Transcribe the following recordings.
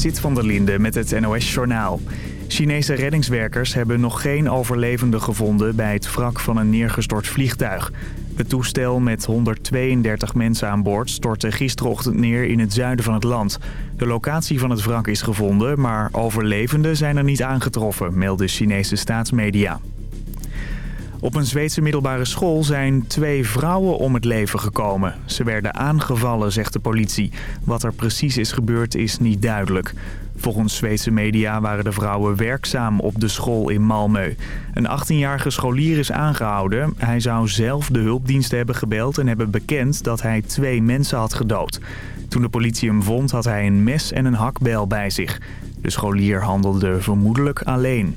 Zit van der Linde met het NOS-journaal. Chinese reddingswerkers hebben nog geen overlevenden gevonden bij het wrak van een neergestort vliegtuig. Het toestel met 132 mensen aan boord stortte gisterochtend neer in het zuiden van het land. De locatie van het wrak is gevonden, maar overlevenden zijn er niet aangetroffen, melden Chinese staatsmedia. Op een Zweedse middelbare school zijn twee vrouwen om het leven gekomen. Ze werden aangevallen, zegt de politie. Wat er precies is gebeurd is niet duidelijk. Volgens Zweedse media waren de vrouwen werkzaam op de school in Malmö. Een 18-jarige scholier is aangehouden. Hij zou zelf de hulpdiensten hebben gebeld en hebben bekend dat hij twee mensen had gedood. Toen de politie hem vond had hij een mes en een hakbel bij zich. De scholier handelde vermoedelijk alleen.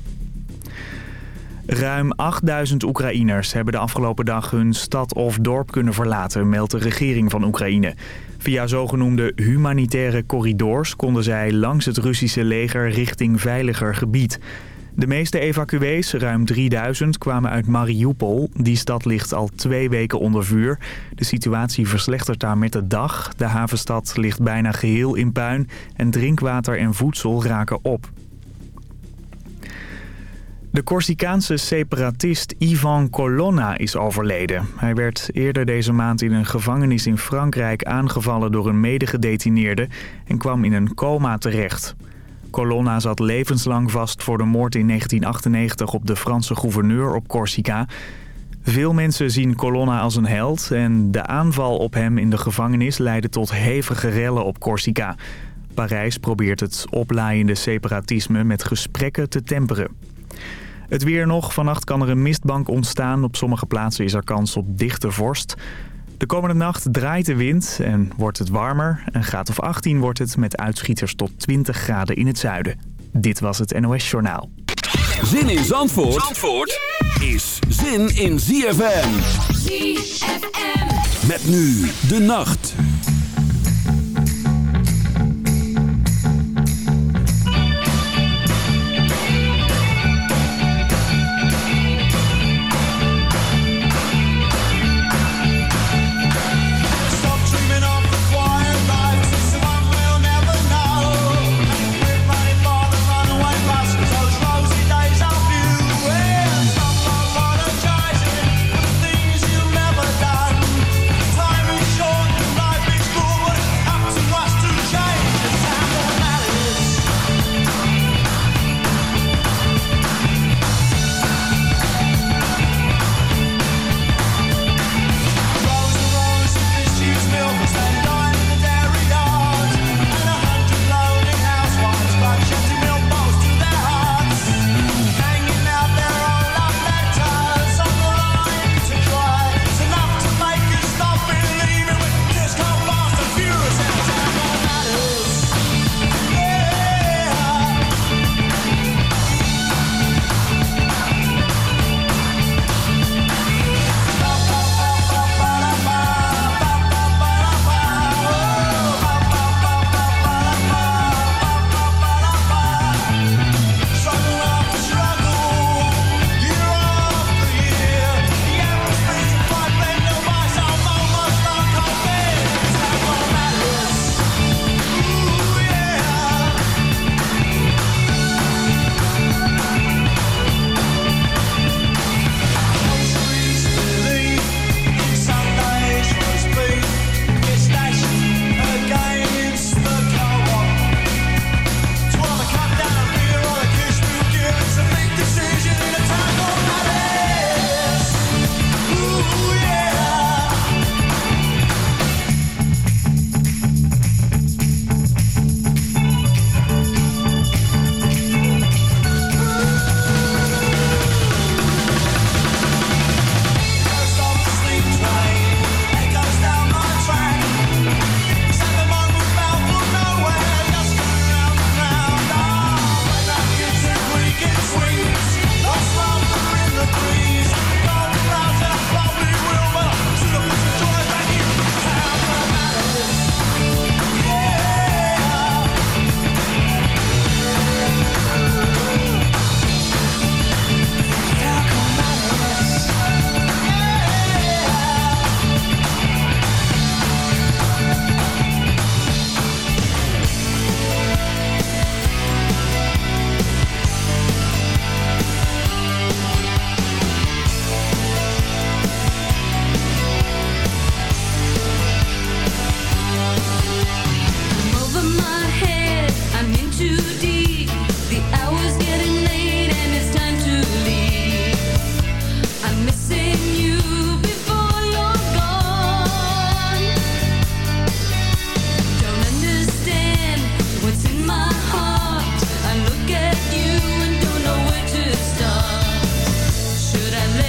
Ruim 8000 Oekraïners hebben de afgelopen dag hun stad of dorp kunnen verlaten, meldt de regering van Oekraïne. Via zogenoemde humanitaire corridors konden zij langs het Russische leger richting veiliger gebied. De meeste evacuees, ruim 3000, kwamen uit Mariupol. Die stad ligt al twee weken onder vuur. De situatie verslechtert daar met de dag. De havenstad ligt bijna geheel in puin en drinkwater en voedsel raken op. De Corsicaanse separatist Ivan Colonna is overleden. Hij werd eerder deze maand in een gevangenis in Frankrijk aangevallen door een medegedetineerde en kwam in een coma terecht. Colonna zat levenslang vast voor de moord in 1998 op de Franse gouverneur op Corsica. Veel mensen zien Colonna als een held en de aanval op hem in de gevangenis leidde tot hevige rellen op Corsica. Parijs probeert het oplaaiende separatisme met gesprekken te temperen. Het weer nog. Vannacht kan er een mistbank ontstaan. Op sommige plaatsen is er kans op dichte vorst. De komende nacht draait de wind en wordt het warmer. Een graad of 18 wordt het met uitschieters tot 20 graden in het zuiden. Dit was het NOS Journaal. Zin in Zandvoort, Zandvoort is zin in ZFM. ZFM. Met nu de nacht.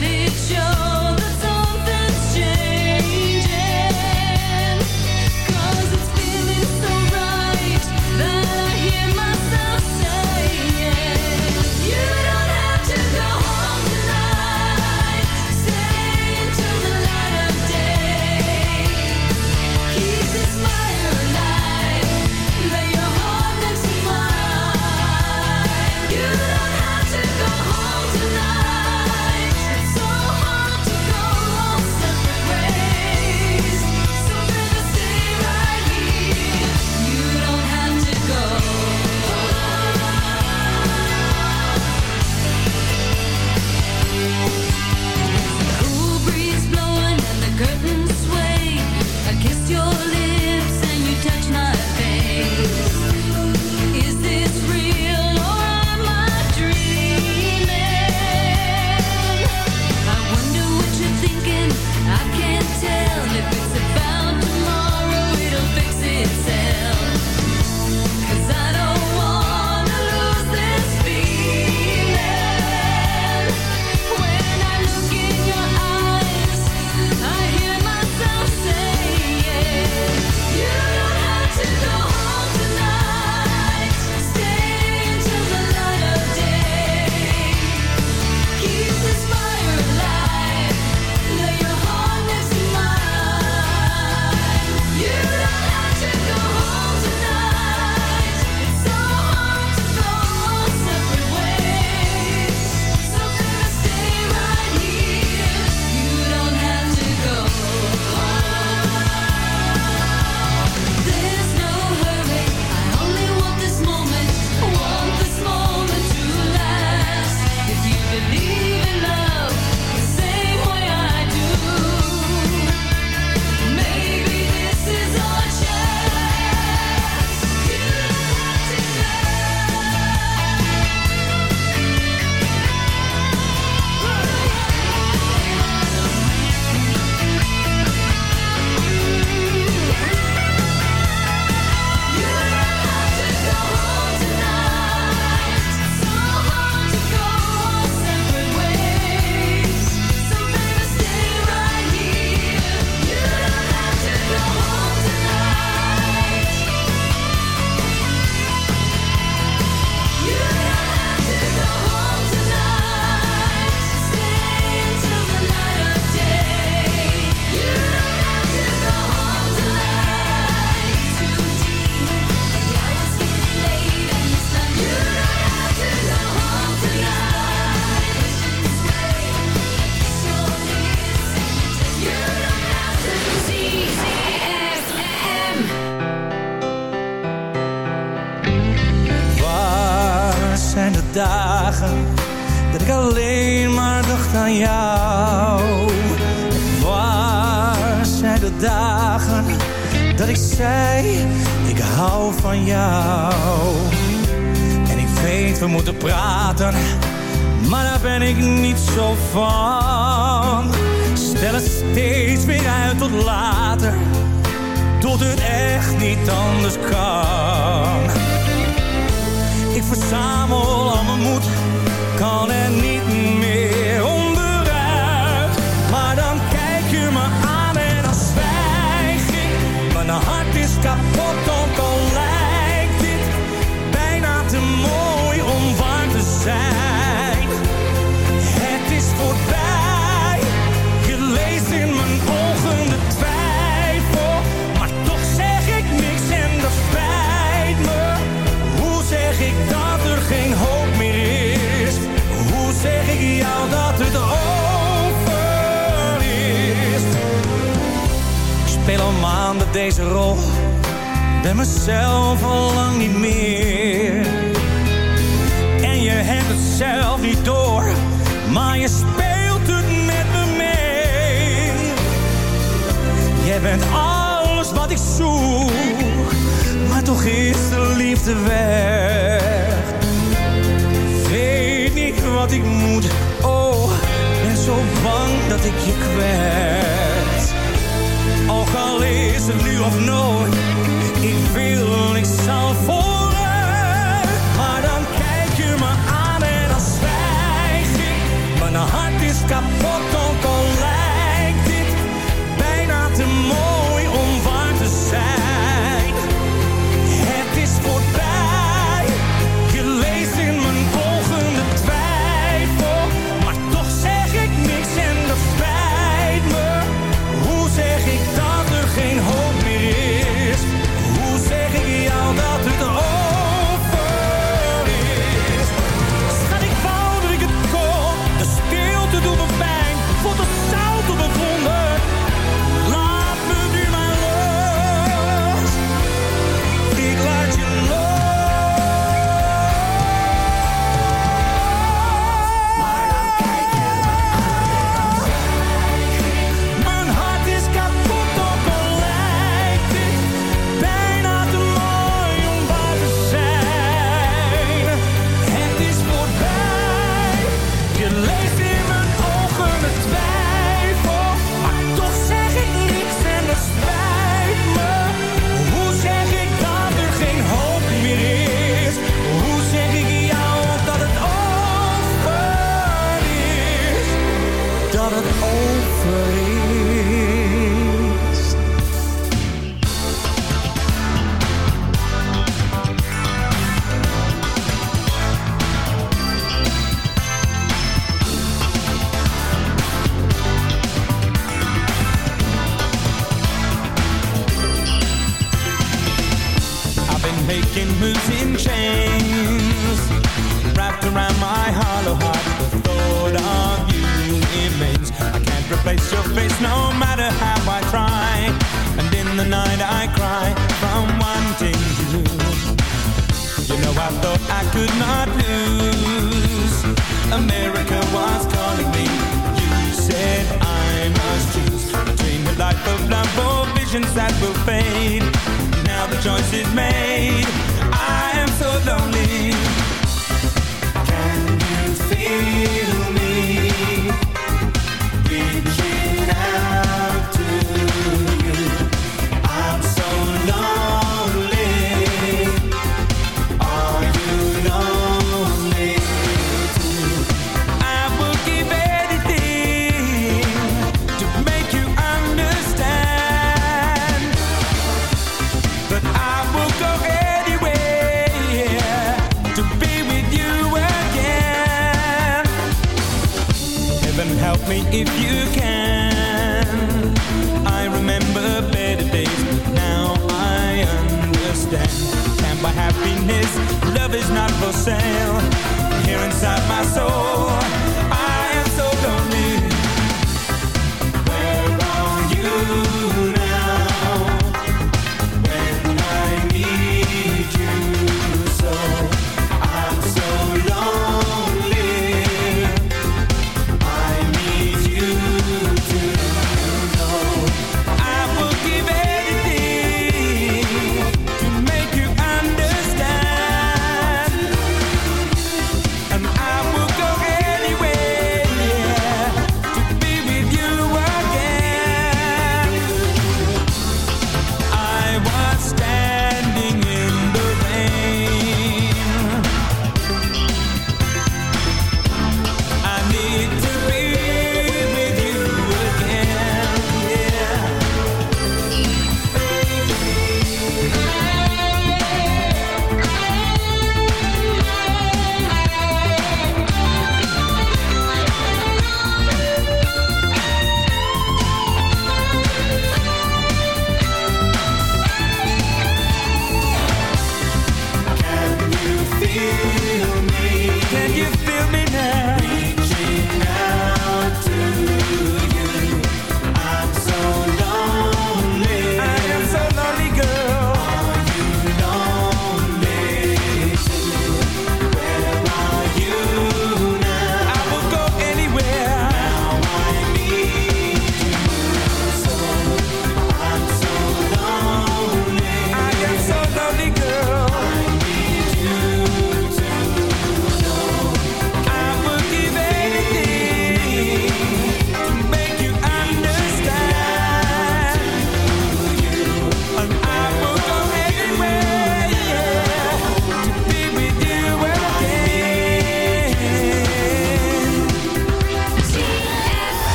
let it show.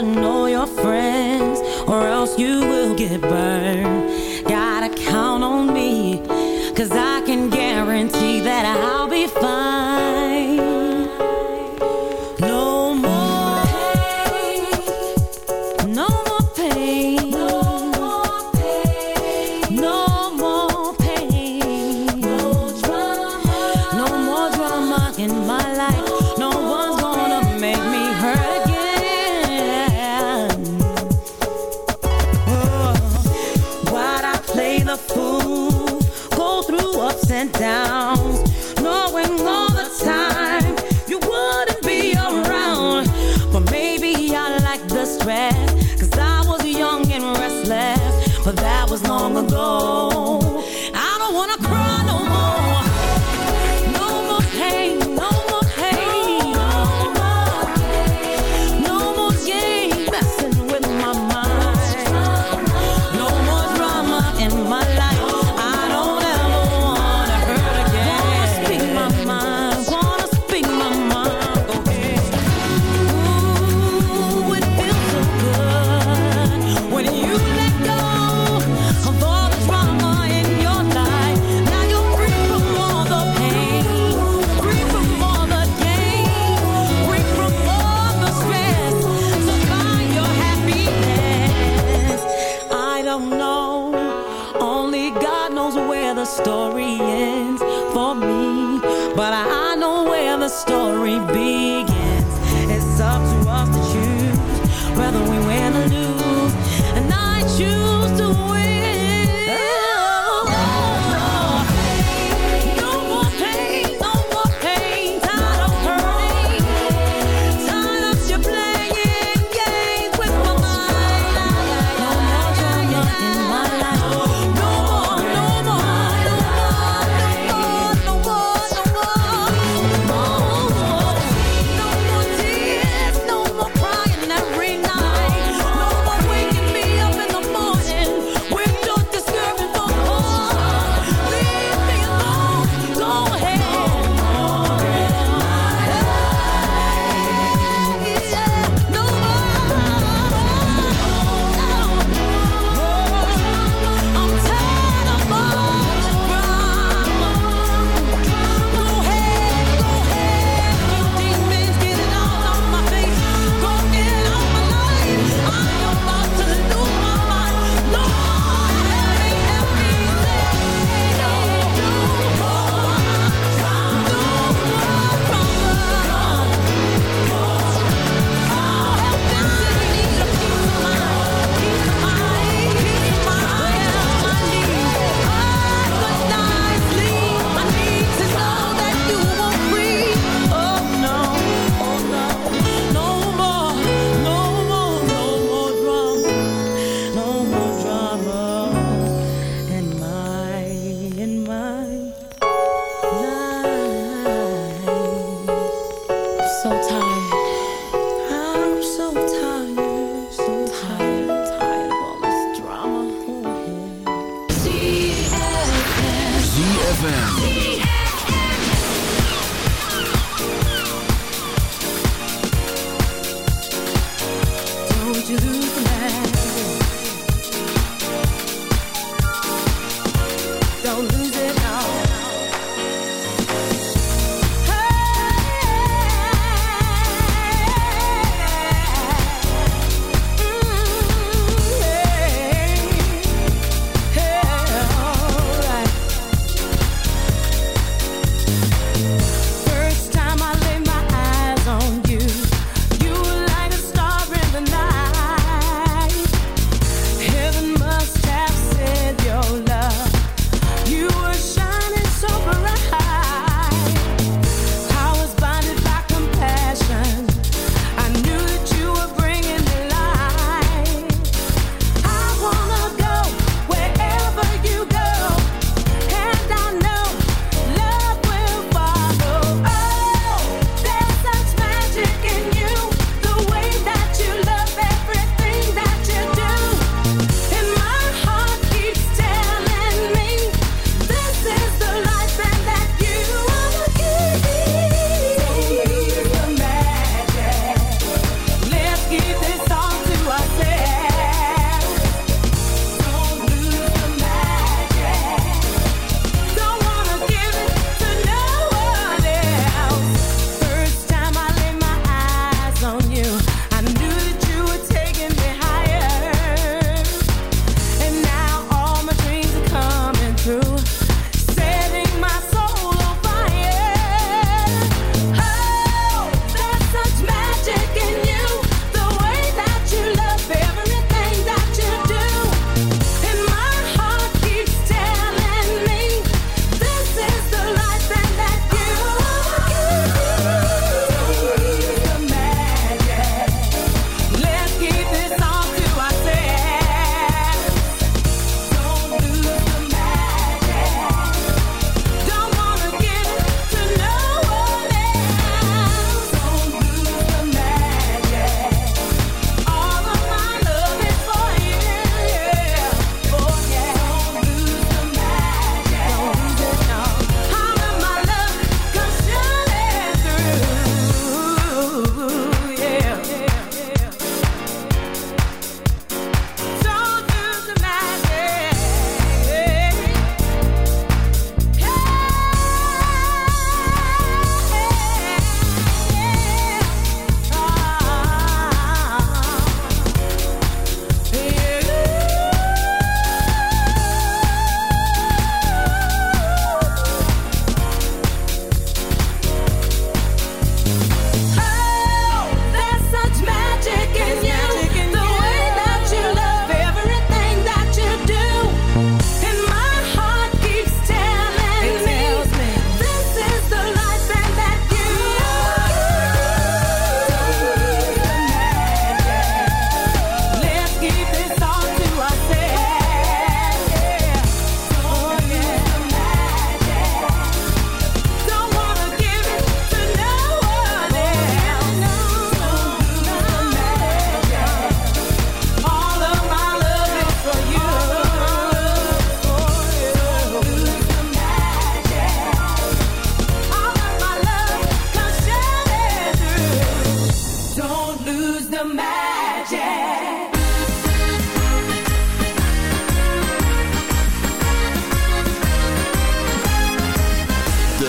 know your friends, or else you will get burned. Gotta count on me, cause I can guarantee that I'll be fine. to lose.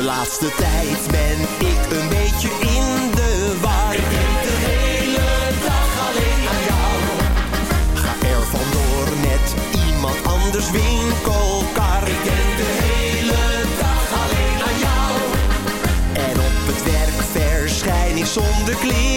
laatste tijd ben ik een beetje in de war. Ik denk de hele dag alleen aan jou. Ga er vandoor met iemand anders winkelkar. Ik denk de hele dag alleen aan jou. En op het werk verschijn ik zonder kleren.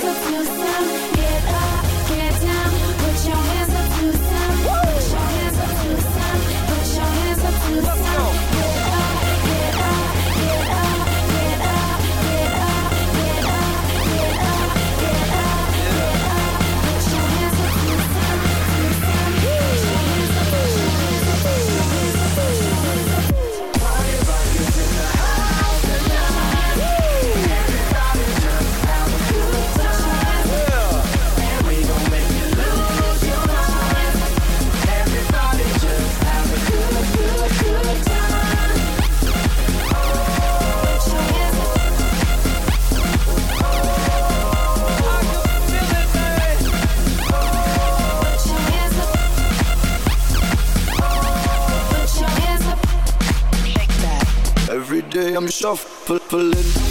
okay, I'm shuffling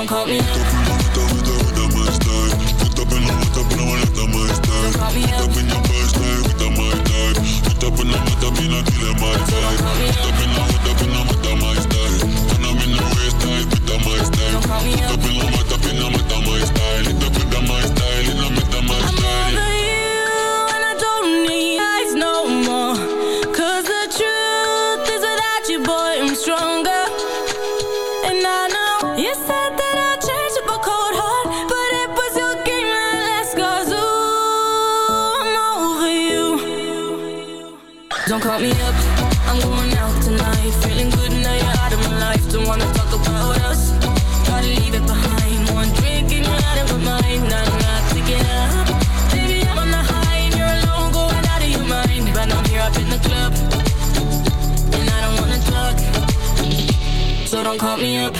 don't call me up. Don't call me up. Don't call me up. I'm over you, and don't call me up.